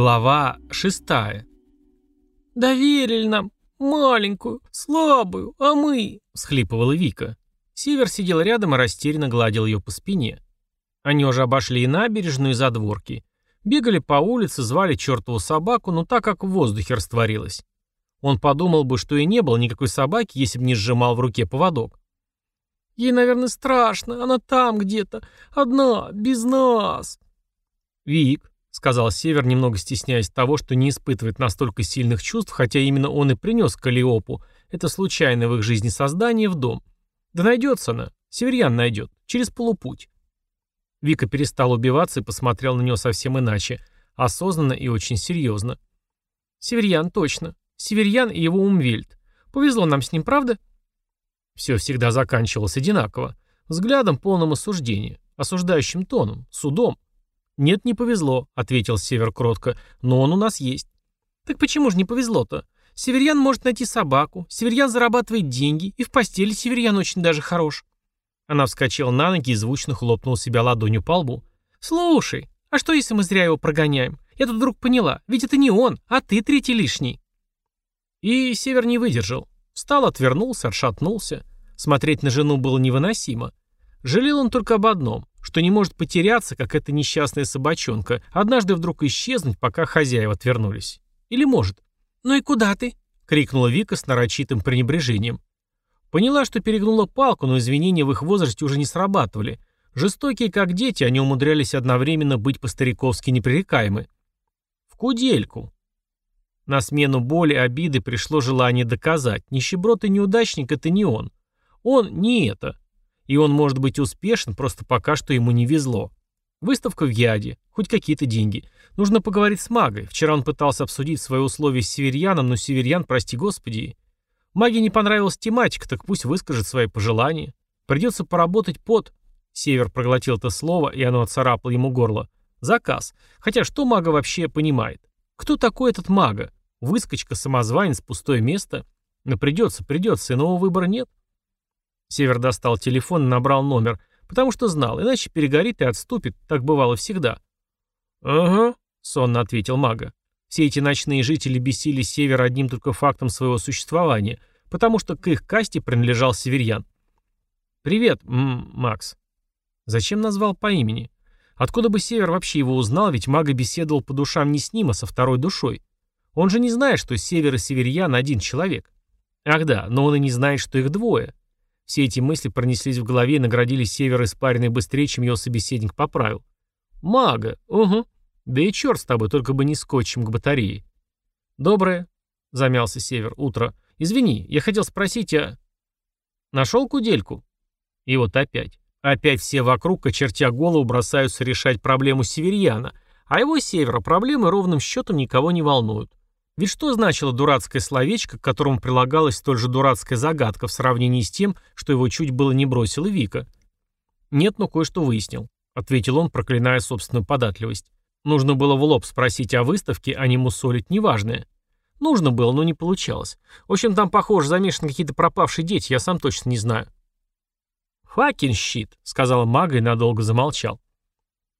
Глава шестая. «Доверили нам маленькую, слабую, а мы...» — всхлипывала Вика. Север сидел рядом и растерянно гладил ее по спине. Они уже обошли и набережную, и задворки. Бегали по улице, звали чертову собаку, но так как в воздухе растворилась. Он подумал бы, что и не было никакой собаки, если бы не сжимал в руке поводок. «Ей, наверное, страшно, она там где-то, одна, без нас». «Вик», — сказал Север, немного стесняясь того, что не испытывает настолько сильных чувств, хотя именно он и принес Калиопу, это случайное в их жизни создание, в дом. «Да найдется она, Северьян найдет, через полупуть». Вика перестал убиваться и посмотрел на него совсем иначе, осознанно и очень серьезно. «Северьян, точно. Северьян и его Умвельд. Повезло нам с ним, правда?» Все всегда заканчивалось одинаково. Взглядом, полным осуждения. Осуждающим тоном. Судом. «Нет, не повезло», — ответил Север кротко. «Но он у нас есть». «Так почему же не повезло-то? Северьян может найти собаку, Северьян зарабатывает деньги, и в постели Северьян очень даже хорош». Она вскочила на ноги и звучно хлопнула себя ладонью по лбу. «Слушай, а что если мы зря его прогоняем? Я тут вдруг поняла, ведь это не он, а ты третий лишний». И Север не выдержал. Встал, отвернулся, отшатнулся. Смотреть на жену было невыносимо. Жалел он только об одном, что не может потеряться, как эта несчастная собачонка, однажды вдруг исчезнуть, пока хозяева отвернулись. Или может. «Ну и куда ты?» — крикнула Вика с нарочитым пренебрежением. Поняла, что перегнула палку, но извинения в их возрасте уже не срабатывали. Жестокие, как дети, они умудрялись одновременно быть по-стариковски непререкаемы. В кудельку. На смену боли, обиды пришло желание доказать. Нищеброд и неудачник — это не он. Он не это. И он может быть успешен, просто пока что ему не везло. Выставка в Яде, хоть какие-то деньги. Нужно поговорить с магой. Вчера он пытался обсудить свои условия с Северьяном, но Северьян, прости господи. Маге не понравилась тематика, так пусть выскажет свои пожелания. Придется поработать под... Север проглотил это слово, и оно отцарапало ему горло. Заказ. Хотя что мага вообще понимает? Кто такой этот мага? Выскочка, самозванец, пустое место? Но придется, придется, иного выбора нет. Север достал телефон и набрал номер, потому что знал, иначе перегорит и отступит, так бывало всегда. «Ага», — сонно ответил мага. Все эти ночные жители бесили Севера одним только фактом своего существования, потому что к их касте принадлежал северьян. «Привет, м Макс». Зачем назвал по имени? Откуда бы Север вообще его узнал, ведь мага беседовал по душам не с ним, а со второй душой. Он же не знает, что Север и Северьян один человек. Ах да, но он и не знает, что их двое. Все эти мысли пронеслись в голове и наградили Севера испаренной быстрее, чем его собеседник поправил. «Мага, угу. Да и черт с тобой, только бы не скотчем к батарее». «Доброе», — замялся Север, — «утро. Извини, я хотел спросить, а...» «Нашел кудельку?» И вот опять. Опять все вокруг, очертя голову, бросаются решать проблему северьяна, а его севера проблемы ровным счетом никого не волнуют. Ведь что значило дурацкое словечко, к которому прилагалась столь же дурацкая загадка в сравнении с тем, что его чуть было не бросила Вика? «Нет, но кое-что выяснил», — ответил он, проклиная собственную податливость. Нужно было в лоб спросить о выставке, а не мусолить неважное. Нужно было, но не получалось. В общем, там, похоже, замешаны какие-то пропавшие дети, я сам точно не знаю. «Факин щит», — сказала мага и надолго замолчал.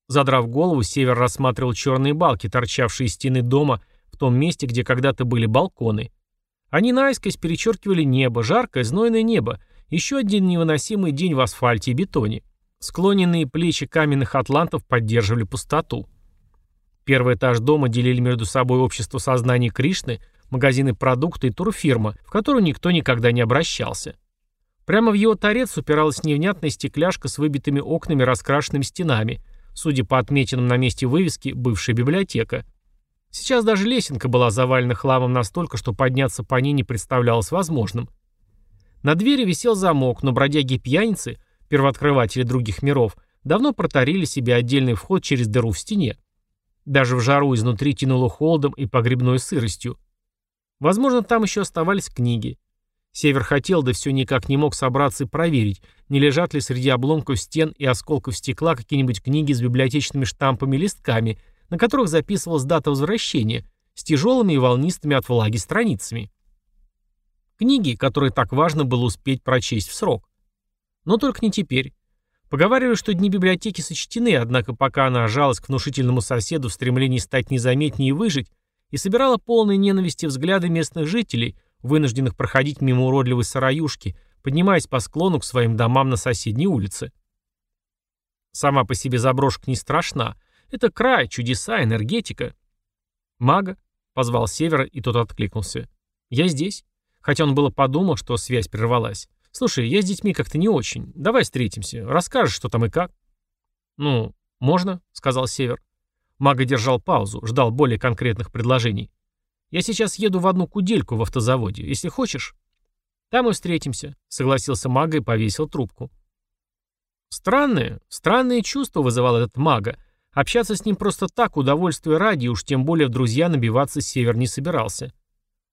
Задрав голову, Север рассматривал черные балки, торчавшие из стены дома том месте, где когда-то были балконы. Они наискось перечеркивали небо, жаркое, знойное небо, еще один невыносимый день в асфальте и бетоне. Склоненные плечи каменных атлантов поддерживали пустоту. Первый этаж дома делили между собой общество сознания Кришны, магазины продукты и турфирма, в которую никто никогда не обращался. Прямо в его торец упиралась невнятная стекляшка с выбитыми окнами раскрашенными стенами, судя по отметинам на месте вывески, бывшая библиотека – Сейчас даже лесенка была завалена хламом настолько, что подняться по ней не представлялось возможным. На двери висел замок, но бродяги-пьяницы, первооткрыватели других миров, давно протарили себе отдельный вход через дыру в стене. Даже в жару изнутри тянуло холодом и погребной сыростью. Возможно, там еще оставались книги. Север хотел, да все никак не мог собраться и проверить, не лежат ли среди обломков стен и осколков стекла какие-нибудь книги с библиотечными штампами и листками – на которых записывалась дата возвращения, с тяжелыми и волнистыми от влаги страницами. Книги, которые так важно было успеть прочесть в срок. Но только не теперь. Поговаривали, что дни библиотеки сочтены, однако пока она жалась к внушительному соседу в стремлении стать незаметнее и выжить, и собирала полные ненависти взгляды местных жителей, вынужденных проходить мимо уродливой сараюшки, поднимаясь по склону к своим домам на соседней улице. Сама по себе заброшка не страшна. Это край, чудеса, энергетика. «Мага?» — позвал Севера, и тот откликнулся. «Я здесь». Хотя он было подумал, что связь прервалась. «Слушай, я с детьми как-то не очень. Давай встретимся. Расскажешь, что там и как». «Ну, можно», — сказал Север. Мага держал паузу, ждал более конкретных предложений. «Я сейчас еду в одну кудельку в автозаводе. Если хочешь...» «Там и встретимся», — согласился Мага и повесил трубку. Странное, странное чувство вызывал этот Мага. Общаться с ним просто так, удовольствие ради, уж тем более в друзья набиваться Север не собирался.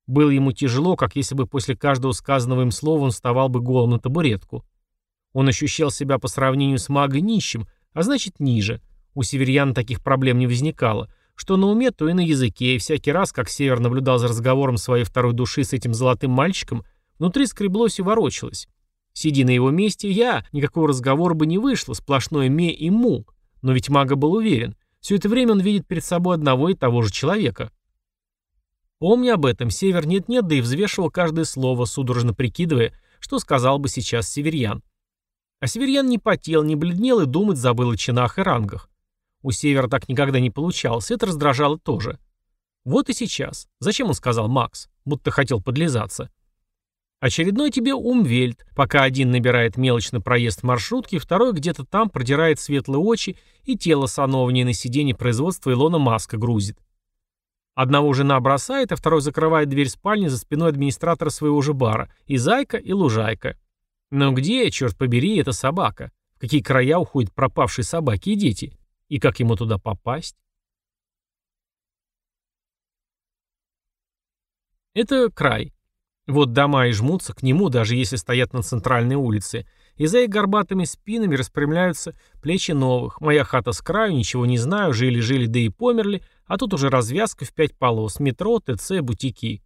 Было ему тяжело, как если бы после каждого сказанного им слова он вставал бы голым на табуретку. Он ощущал себя по сравнению с магой нищим, а значит ниже. У северян таких проблем не возникало. Что на уме, то и на языке, и всякий раз, как Север наблюдал за разговором своей второй души с этим золотым мальчиком, внутри скреблось и ворочалось. Сиди на его месте я, никакого разговора бы не вышло, сплошное ме и му. Но ведь мага был уверен. Все это время он видит перед собой одного и того же человека. Помня об этом, Север нет-нет, да и взвешивал каждое слово, судорожно прикидывая, что сказал бы сейчас Северьян. А Северьян не потел, не бледнел и думать забыл о чинах и рангах. У Севера так никогда не получалось, это раздражало тоже. Вот и сейчас. Зачем он сказал Макс? Будто хотел подлизаться. Очередной тебе умвельт, пока один набирает мелочный проезд в маршрутке, второй где-то там продирает светлые очи и тело сановнее на сиденье производства Илона Маска грузит. Одного жена бросает, а второй закрывает дверь спальни за спиной администратора своего же бара. И зайка, и лужайка. Но где, черт побери, эта собака? В какие края уходят пропавшие собаки и дети? И как ему туда попасть? Это край. Вот дома и жмутся к нему, даже если стоят на центральной улице. И за их горбатыми спинами распрямляются плечи новых. Моя хата с краю, ничего не знаю, жили-жили, да и померли, а тут уже развязка в пять полос, метро, ТЦ, бутики.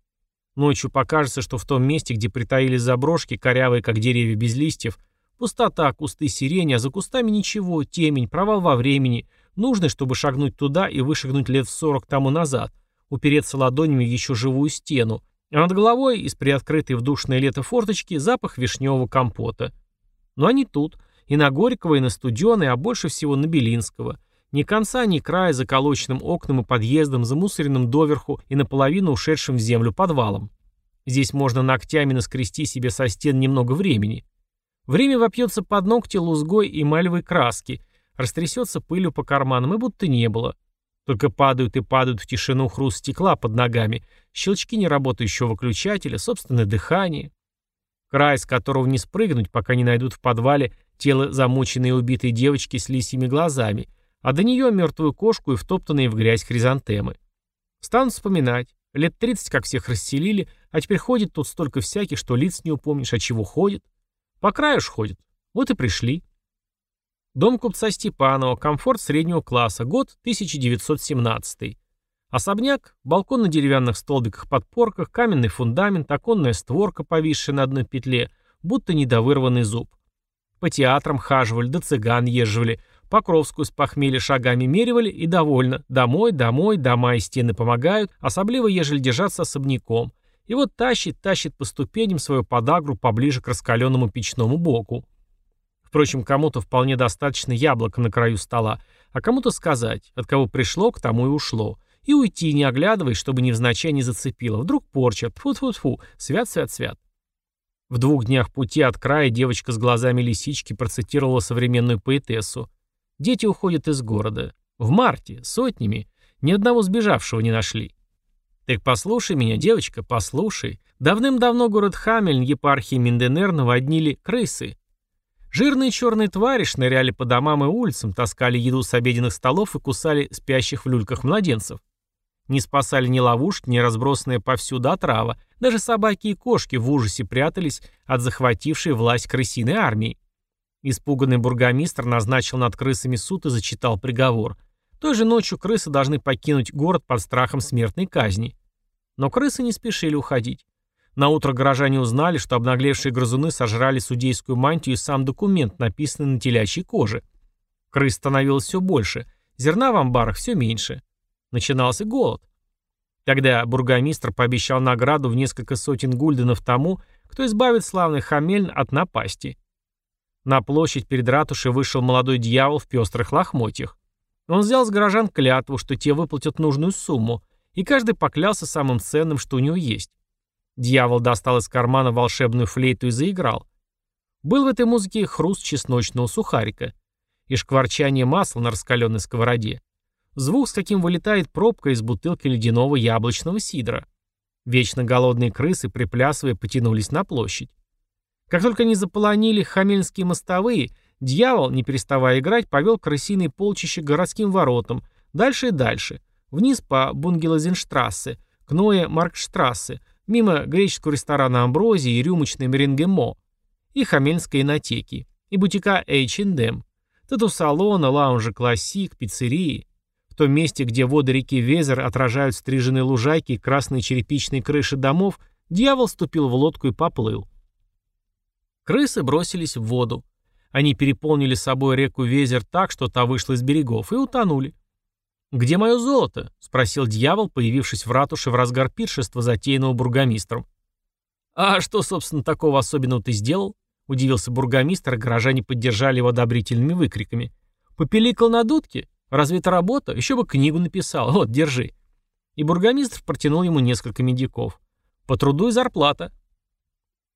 Ночью покажется, что в том месте, где притаились заброшки, корявые, как деревья без листьев, пустота, кусты сирени, а за кустами ничего, темень, провал во времени, нужно, чтобы шагнуть туда и вышагнуть лет сорок тому назад, упереться ладонями в еще живую стену, а над головой, из приоткрытой в душное лето форточки, запах вишневого компота. Но они тут, и на Горького, и на Студеной, а больше всего на Белинского – ни конца, ни края заколоченным окнам и подъездом, замусоренным доверху и наполовину ушедшим в землю подвалом. Здесь можно ногтями наскрести себе со стен немного времени. Время вопьется под ногти лузгой и мальвой краски, растрясется пылью по карманам, и будто не было. Только падают и падают в тишину хруст стекла под ногами, щелчки неработающего выключателя, собственное дыхание. Край, с которого не спрыгнуть, пока не найдут в подвале тело замученной и убитой девочки с лисьими глазами – а до нее мертвую кошку и втоптанные в грязь хризантемы. Станут вспоминать. Лет 30 как всех расселили, а теперь ходит тут столько всяких, что лиц не упомнишь, а чего ходит. По краю ж ходит. Вот и пришли. Дом купца Степанова, комфорт среднего класса, год 1917. Особняк, балкон на деревянных столбиках-подпорках, каменный фундамент, оконная створка, повисшая на одной петле, будто недовырванный зуб. По театрам хаживали, до цыган езживали, Покровскую с похмелья шагами меривали и довольно. Домой, домой, дома и стены помогают, особливо ежели держаться особняком. И вот тащит, тащит по ступеням свою подагру поближе к раскаленному печному боку. Впрочем, кому-то вполне достаточно яблока на краю стола, а кому-то сказать, от кого пришло, к тому и ушло. И уйти, не оглядываясь, чтобы невзначай не зацепило. Вдруг порча, тьфу-тьфу-тьфу, свят-свят-свят. В двух днях пути от края девочка с глазами лисички процитировала современную поэтессу. Дети уходят из города. В марте, сотнями. Ни одного сбежавшего не нашли. Так послушай меня, девочка, послушай. Давным-давно город Хамельн, епархии Минденер наводнили крысы. Жирные черные твари шныряли по домам и улицам, таскали еду с обеденных столов и кусали спящих в люльках младенцев. Не спасали ни ловушки, ни разбросанная повсюду отрава. Даже собаки и кошки в ужасе прятались от захватившей власть крысиной армии. Испуганный бургомистр назначил над крысами суд и зачитал приговор. Той же ночью крысы должны покинуть город под страхом смертной казни. Но крысы не спешили уходить. Наутро горожане узнали, что обнаглевшие грызуны сожрали судейскую мантию и сам документ, написанный на телячьей коже. Крыс становилось все больше, зерна в амбарах все меньше. Начинался голод. Тогда бургомистр пообещал награду в несколько сотен гульденов тому, кто избавит славный Хамельн от напасти. На площадь перед ратушей вышел молодой дьявол в пестрых лохмотьях. Он взял с горожан клятву, что те выплатят нужную сумму, и каждый поклялся самым ценным, что у него есть. Дьявол достал из кармана волшебную флейту и заиграл. Был в этой музыке хруст чесночного сухарика и шкварчание масла на раскаленной сковороде. Звук, с каким вылетает пробка из бутылки ледяного яблочного сидра. Вечно голодные крысы, приплясывая, потянулись на площадь. Как только они заполонили хамельнские мостовые, дьявол, не переставая играть, повел крысиные полчища городским воротам, дальше и дальше, вниз по Бунгелозенштрассе, к Ное Маркштрассе, мимо греческого ресторана Амброзии и рюмочной Меренгемо, и Хамельнской инотеки, и бутика H&M, тату-салона, лаунжа Классик, пиццерии. В том месте, где воды реки Везер отражают стриженные лужайки и красные черепичные крыши домов, дьявол ступил в лодку и поплыл. Крысы бросились в воду. Они переполнили собой реку Везер так, что та вышла из берегов, и утонули. «Где мое золото?» — спросил дьявол, появившись в ратуше в разгар пиршества, затеянного бургомистром. «А что, собственно, такого особенного ты сделал?» — удивился бургомистр, горожане поддержали его одобрительными выкриками. «Попеликал на дудке? Разве это работа? Еще бы книгу написал. Вот, держи». И бургомистр протянул ему несколько медиков. «По труду и зарплата».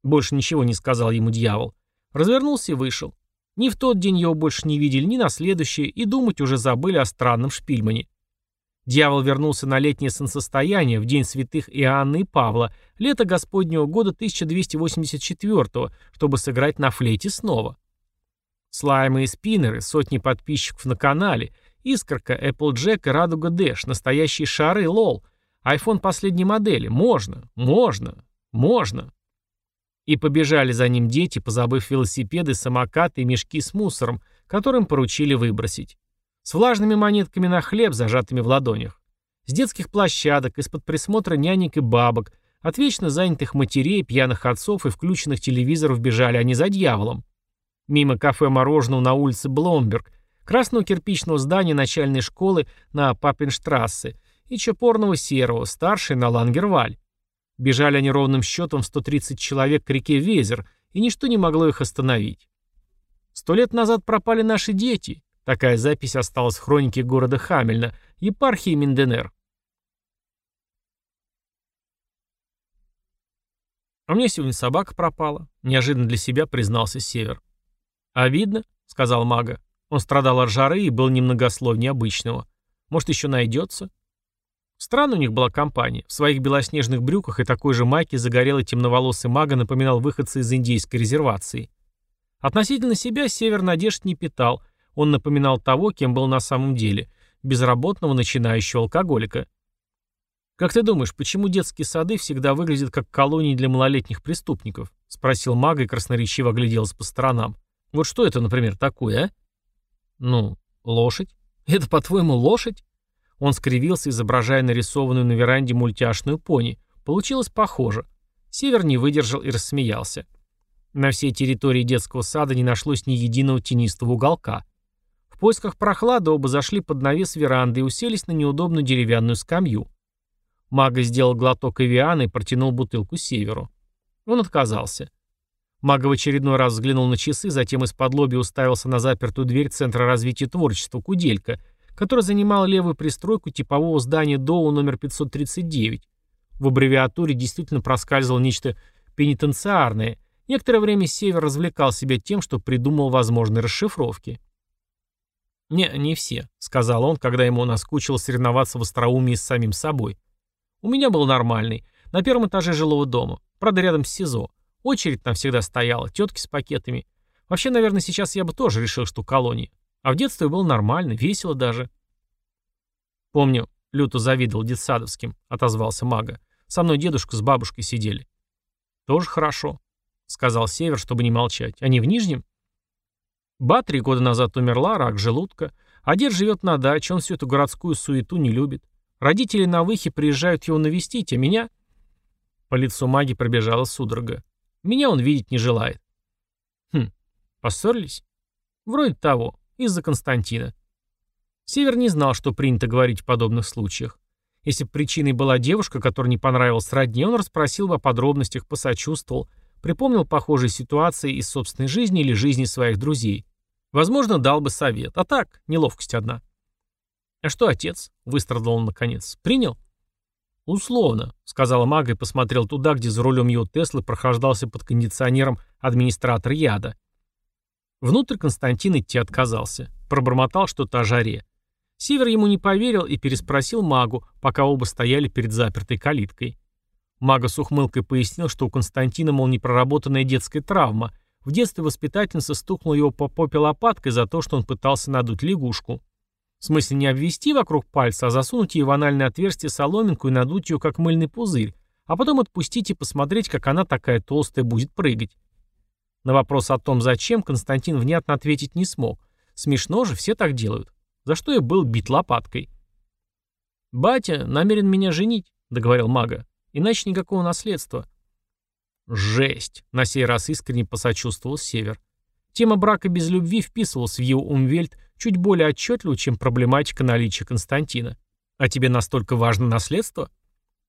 Больше ничего не сказал ему дьявол. Развернулся и вышел. Ни в тот день его больше не видели, ни на следующий, и думать уже забыли о странном шпильмане. Дьявол вернулся на летнее солнцестояние в день святых Иоанна и Павла, лето Господнего года 1284 чтобы сыграть на флейте снова. Слаймы и спиннеры, сотни подписчиков на канале, Искорка, Applejack и Радуга Дэш, настоящие шары, лол, iPhone последней модели, можно, можно, можно. И побежали за ним дети, позабыв велосипеды, самокаты и мешки с мусором, которым поручили выбросить. С влажными монетками на хлеб, зажатыми в ладонях. С детских площадок, из-под присмотра нянек и бабок, от вечно занятых матерей, пьяных отцов и включенных телевизоров бежали они за дьяволом. Мимо кафе мороженого на улице Бломберг, красного кирпичного здания начальной школы на Папенштрассе и чепорного серого, старшей на Лангерваль. Бежали они ровным счетом 130 человек к реке Везер, и ничто не могло их остановить. Сто лет назад пропали наши дети. Такая запись осталась в хронике города Хамельна, епархии Минденер. «А у меня сегодня собака пропала», — неожиданно для себя признался Север. «А видно», — сказал мага. Он страдал от жары и был немногословнее обычного. «Может, еще найдется?» Странная у них была компания. В своих белоснежных брюках и такой же майке загорелый темноволосый мага напоминал выходца из индейской резервации. Относительно себя Север надежд не питал, он напоминал того, кем был на самом деле – безработного начинающего алкоголика. «Как ты думаешь, почему детские сады всегда выглядят как колонии для малолетних преступников?» – спросил мага и красноречиво огляделся по сторонам. «Вот что это, например, такое, а?» «Ну, лошадь. Это, по-твоему, лошадь?» Он скривился, изображая нарисованную на веранде мультяшную пони. Получилось похоже. Север не выдержал и рассмеялся. На всей территории детского сада не нашлось ни единого тенистого уголка. В поисках прохлады оба зашли под навес веранды и уселись на неудобную деревянную скамью. Мага сделал глоток эвиана и протянул бутылку Северу. Он отказался. Мага в очередной раз взглянул на часы, затем из-под лоби уставился на запертую дверь Центра развития творчества «Куделька», который занимал левую пристройку типового здания ДОУ номер 539. В аббревиатуре действительно проскальзывало нечто пенитенциарное. Некоторое время Север развлекал себя тем, что придумал возможные расшифровки. «Не, не все», — сказал он, когда ему наскучило соревноваться в остроумии с самим собой. «У меня был нормальный. На первом этаже жилого дома. Правда, рядом с СИЗО. Очередь там всегда стояла, тетки с пакетами. Вообще, наверное, сейчас я бы тоже решил, что колония. А в детстве было нормально, весело даже. Помню, люто завидовал детсадовским, отозвался мага. Со мной дедушка с бабушкой сидели. Тоже хорошо, сказал Север, чтобы не молчать. Они в Нижнем? Ба три года назад умерла, рак желудка. А дед живет на даче, он всю эту городскую суету не любит. Родители на выхе приезжают его навестить, а меня... По лицу маги пробежала судорога. Меня он видеть не желает. Хм, поссорились? Вроде того, из-за Константина. Север не знал, что принято говорить в подобных случаях. Если бы причиной была девушка, которая не понравилась родне, он расспросил бы о подробностях, посочувствовал, припомнил похожие ситуации из собственной жизни или жизни своих друзей. Возможно, дал бы совет. А так, неловкость одна. «А что отец?» — выстрадал он наконец. «Принял?» «Условно», — сказала мага и посмотрел туда, где за рулем его Теслы прохождался под кондиционером администратор яда. Внутрь Константин идти отказался. Пробормотал что-то о жаре. Север ему не поверил и переспросил магу, пока оба стояли перед запертой калиткой. Мага с ухмылкой пояснил, что у Константина, мол, непроработанная детская травма, в детстве воспитательница стукнула его по попе лопаткой за то, что он пытался надуть лягушку. В смысле не обвести вокруг пальца, а засунуть ей в анальное отверстие соломинку и надуть ее как мыльный пузырь, а потом отпустить и посмотреть, как она такая толстая будет прыгать. На вопрос о том, зачем, Константин внятно ответить не смог. Смешно же, все так делают. За что я был бит лопаткой? «Батя намерен меня женить», — договорил мага. «Иначе никакого наследства». Жесть. На сей раз искренне посочувствовал Север. Тема брака без любви вписывалась в его умвельт чуть более отчетливо, чем проблематика наличия Константина. А тебе настолько важно наследство?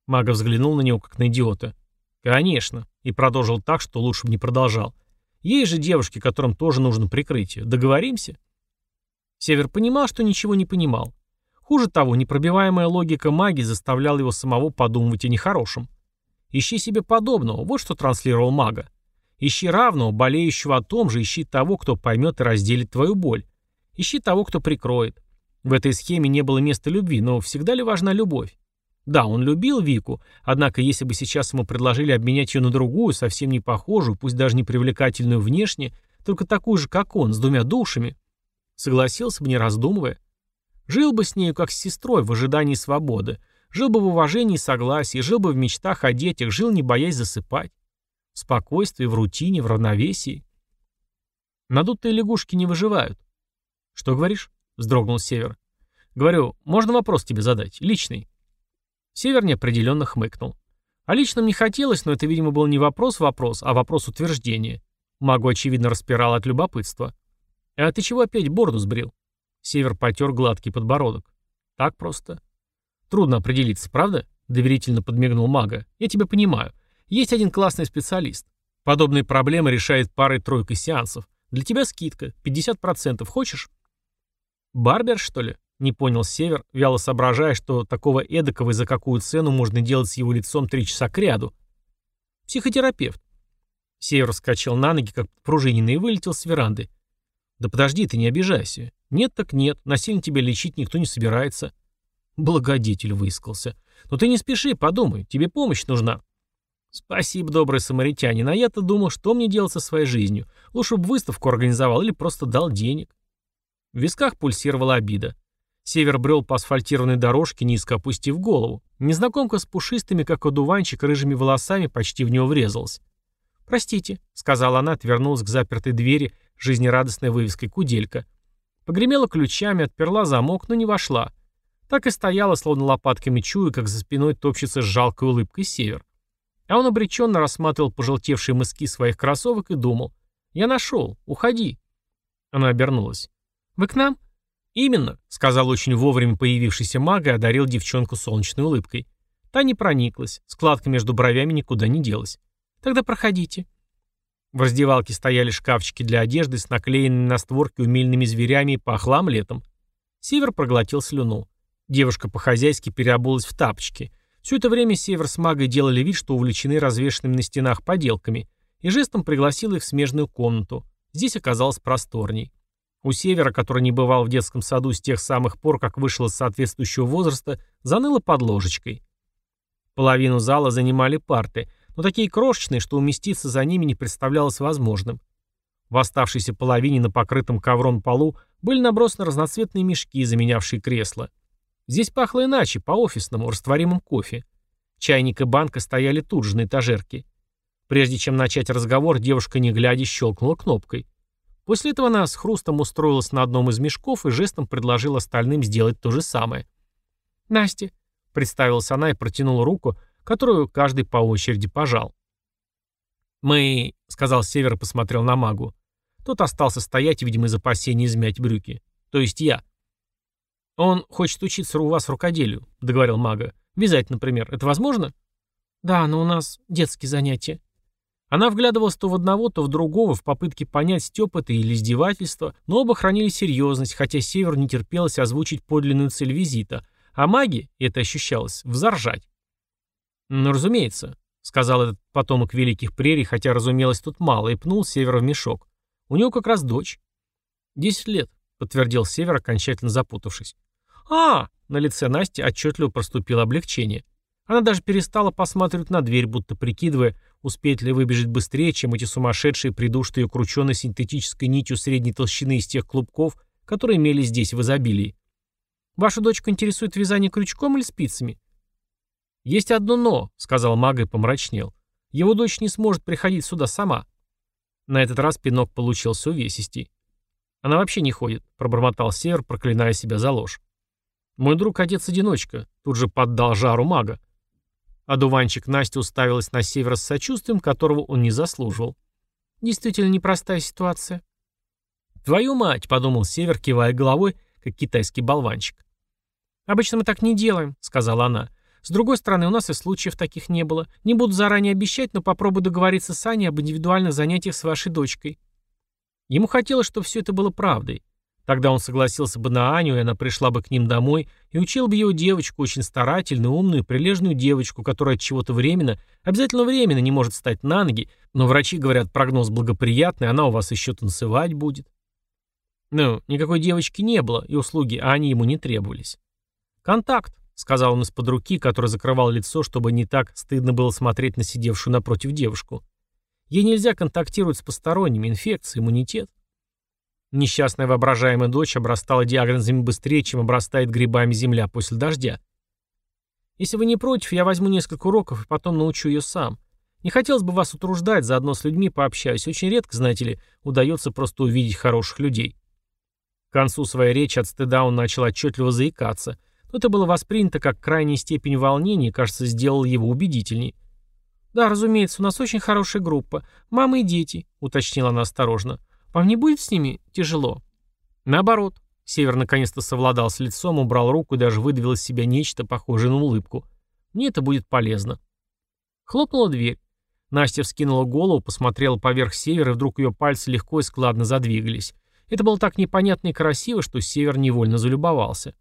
Мага взглянул на него, как на идиота. Конечно. И продолжил так, что лучше бы не продолжал. Есть же девушки, которым тоже нужно прикрытие. Договоримся? Север понимал, что ничего не понимал. Хуже того, непробиваемая логика маги заставляла его самого подумывать о нехорошем. Ищи себе подобного, вот что транслировал мага. Ищи равного, болеющего о том же, ищи того, кто поймет и разделит твою боль. Ищи того, кто прикроет. В этой схеме не было места любви, но всегда ли важна любовь? Да, он любил Вику, однако если бы сейчас ему предложили обменять ее на другую, совсем не похожую, пусть даже не привлекательную внешне, только такую же, как он, с двумя душами, согласился бы, не раздумывая. Жил бы с нею, как с сестрой, в ожидании свободы, Жил бы в уважении и согласии, жил бы в мечтах о детях, жил не боясь засыпать. В спокойствии, в рутине, в равновесии. Надутые лягушки не выживают. Что говоришь? Вздрогнул Север. Говорю, можно вопрос тебе задать? Личный. Север неопределенно хмыкнул. А личным не хотелось, но это, видимо, был не вопрос-вопрос, а вопрос утверждения. Магу, очевидно, распирал от любопытства. «А ты чего опять бороду сбрил?» Север потер гладкий подбородок. «Так просто. Трудно определиться, правда? Доверительно подмигнул мага. Я тебя понимаю. Есть один классный специалист. Подобные проблемы решает парой-тройкой сеансов. Для тебя скидка. 50%. Хочешь? Барбер, что ли? Не понял Север, вяло соображая, что такого эдакого и за какую цену можно делать с его лицом три часа кряду. Психотерапевт. Север вскочил на ноги, как пружиненный, и вылетел с веранды. «Да подожди, ты не обижайся. Нет так нет, насильно тебя лечить никто не собирается. Благодетель выискался. Но ты не спеши, подумай, тебе помощь нужна. Спасибо, добрый самаритянин, а я-то думал, что мне делать со своей жизнью. Лучше бы выставку организовал или просто дал денег. В висках пульсировала обида. Север брел по асфальтированной дорожке, низко опустив голову. Незнакомка с пушистыми, как одуванчик, рыжими волосами почти в него врезалась. «Простите», — сказала она, отвернулась к запертой двери, жизнерадостной вывеской «Куделька». Погремела ключами, отперла замок, но не вошла. Так и стояла, словно лопатками чуя, как за спиной топчется с жалкой улыбкой север. А он обреченно рассматривал пожелтевшие мыски своих кроссовок и думал. «Я нашел. Уходи». Она обернулась. «Вы к нам?» «Именно», — сказал очень вовремя появившийся маг и одарил девчонку солнечной улыбкой. Та не прониклась, складка между бровями никуда не делась. «Тогда проходите». В раздевалке стояли шкафчики для одежды с наклеенными на створки умельными зверями и пахло омлетом. Север проглотил слюну. Девушка по-хозяйски переобулась в тапочки. Все это время Север с Магой делали вид, что увлечены развешенными на стенах поделками, и жестом пригласил их в смежную комнату. Здесь оказалось просторней. У Севера, который не бывал в детском саду с тех самых пор, как вышел из соответствующего возраста, заныло под ложечкой. Половину зала занимали парты, но такие крошечные, что уместиться за ними не представлялось возможным. В оставшейся половине на покрытом ковром полу были набросаны разноцветные мешки, заменявшие кресла. Здесь пахло иначе, по-офисному, растворимым кофе. Чайник и банка стояли тут же на этажерке. Прежде чем начать разговор, девушка, не глядя, щелкнула кнопкой. После этого она с хрустом устроилась на одном из мешков и жестом предложила остальным сделать то же самое. «Настя», — представилась она и протянула руку, которую каждый по очереди пожал. «Мы», — сказал Север и посмотрел на магу. Тот остался стоять, видимо, из опасения измять брюки. «То есть я». «Он хочет учиться у вас рукоделию», — договорил мага. «Вязать, например. Это возможно?» «Да, но у нас детские занятия». Она вглядывалась то в одного, то в другого в попытке понять, стёб это или издевательство, но оба хранили серьезность, хотя Север не терпелось озвучить подлинную цель визита, а маги, это ощущалось, взоржать. «Ну, разумеется», — сказал этот потомок великих прерий, хотя, разумелось, тут мало, и пнул Севера в мешок. «У него как раз дочь». «Десять лет», — подтвердил Север, окончательно запутавшись. «А!» — на лице Насти отчетливо проступило облегчение. Она даже перестала посматривать на дверь, будто прикидывая, успеет ли выбежать быстрее, чем эти сумасшедшие придушат ее крученной синтетической нитью средней толщины из тех клубков, которые имели здесь в изобилии. «Вашу дочку интересует вязание крючком или спицами?» «Есть одно «но», — сказал мага и помрачнел. «Его дочь не сможет приходить сюда сама». На этот раз пинок получился увесистей. «Она вообще не ходит», — пробормотал Север, проклиная себя за ложь. «Мой друг отец-одиночка», — тут же поддал жару мага. А дуванчик Настя уставилась на север с сочувствием, которого он не заслуживал. Действительно непростая ситуация. «Твою мать!» — подумал Север, кивая головой, как китайский болванчик. «Обычно мы так не делаем», — сказала она. «С другой стороны, у нас и случаев таких не было. Не буду заранее обещать, но попробую договориться с Аней об индивидуальных занятиях с вашей дочкой». Ему хотелось, чтобы все это было правдой. Тогда он согласился бы на Аню, и она пришла бы к ним домой и учил бы его девочку, очень старательную, умную, прилежную девочку, которая от чего-то временно, обязательно временно не может встать на ноги, но врачи говорят, прогноз благоприятный, она у вас еще танцевать будет. Ну, никакой девочки не было, и услуги Ани ему не требовались. «Контакт», — сказал он из-под руки, который закрывал лицо, чтобы не так стыдно было смотреть на сидевшую напротив девушку. Ей нельзя контактировать с посторонними, инфекция, иммунитет. Несчастная воображаемая дочь обрастала диагнозами быстрее, чем обрастает грибами земля после дождя. Если вы не против, я возьму несколько уроков и потом научу ее сам. Не хотелось бы вас утруждать, заодно с людьми пообщаюсь. Очень редко, знаете ли, удается просто увидеть хороших людей. К концу своей речи от стыда он начал отчетливо заикаться, но это было воспринято как крайняя степень волнения и, кажется, сделал его убедительней. «Да, разумеется, у нас очень хорошая группа. Мама и дети», — уточнила она осторожно. Вам не будет с ними тяжело? Наоборот. Север наконец-то совладал с лицом, убрал руку и даже выдавил из себя нечто похожее на улыбку. Мне это будет полезно. Хлопнула дверь. Настя вскинула голову, посмотрела поверх севера, и вдруг ее пальцы легко и складно задвигались. Это было так непонятно и красиво, что север невольно залюбовался.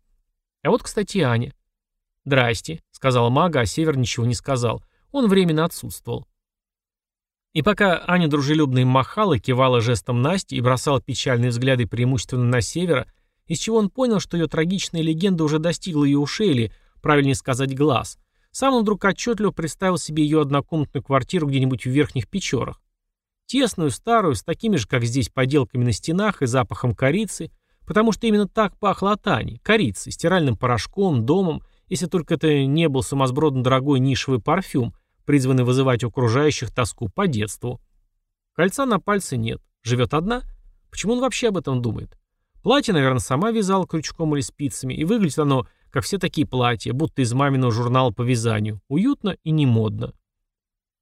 А вот, кстати, Аня. «Здрасте», — сказала мага, а север ничего не сказал. Он временно отсутствовал. И пока Аня дружелюбно им махала, кивала жестом Насти и бросала печальные взгляды преимущественно на севера, из чего он понял, что ее трагичная легенда уже достигла ее ушей или, правильнее сказать, глаз. Сам он вдруг отчетливо представил себе ее однокомнатную квартиру где-нибудь в Верхних Печорах. Тесную, старую, с такими же, как здесь, поделками на стенах и запахом корицы, потому что именно так пахло от Ани, корицей, стиральным порошком, домом, если только это не был сумасбродно дорогой нишевый парфюм – призванный вызывать у окружающих тоску по детству. Кольца на пальце нет. Живет одна? Почему он вообще об этом думает? Платье, наверное, сама вязала крючком или спицами, и выглядит оно, как все такие платья, будто из маминого журнала по вязанию. Уютно и не модно.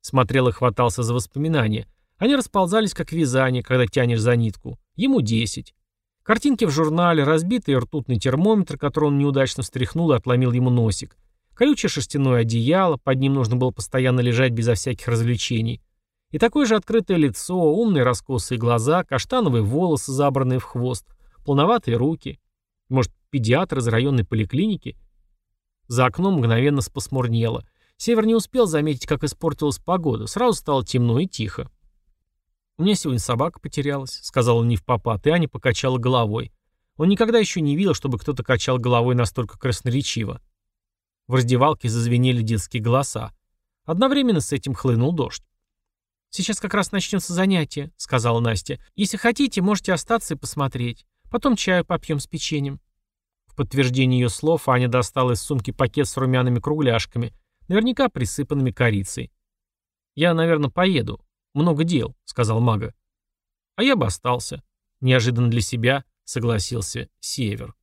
Смотрел и хватался за воспоминания. Они расползались, как вязание, когда тянешь за нитку. Ему 10. Картинки в журнале, разбитый ртутный термометр, который он неудачно встряхнул и отломил ему носик. Колючее шерстяное одеяло, под ним нужно было постоянно лежать безо всяких развлечений. И такое же открытое лицо, умные раскосые глаза, каштановые волосы, забранные в хвост, полноватые руки. Может, педиатр из районной поликлиники? За окном мгновенно спосмурнело. Север не успел заметить, как испортилась погода. Сразу стало темно и тихо. «У меня сегодня собака потерялась», — сказал он не в попад, и Аня покачала головой. Он никогда еще не видел, чтобы кто-то качал головой настолько красноречиво. В раздевалке зазвенели детские голоса. Одновременно с этим хлынул дождь. «Сейчас как раз начнется занятие», — сказала Настя. «Если хотите, можете остаться и посмотреть. Потом чаю попьем с печеньем». В подтверждение ее слов Аня достала из сумки пакет с румяными кругляшками, наверняка присыпанными корицей. «Я, наверное, поеду. Много дел», — сказал мага. «А я бы остался». Неожиданно для себя согласился Север.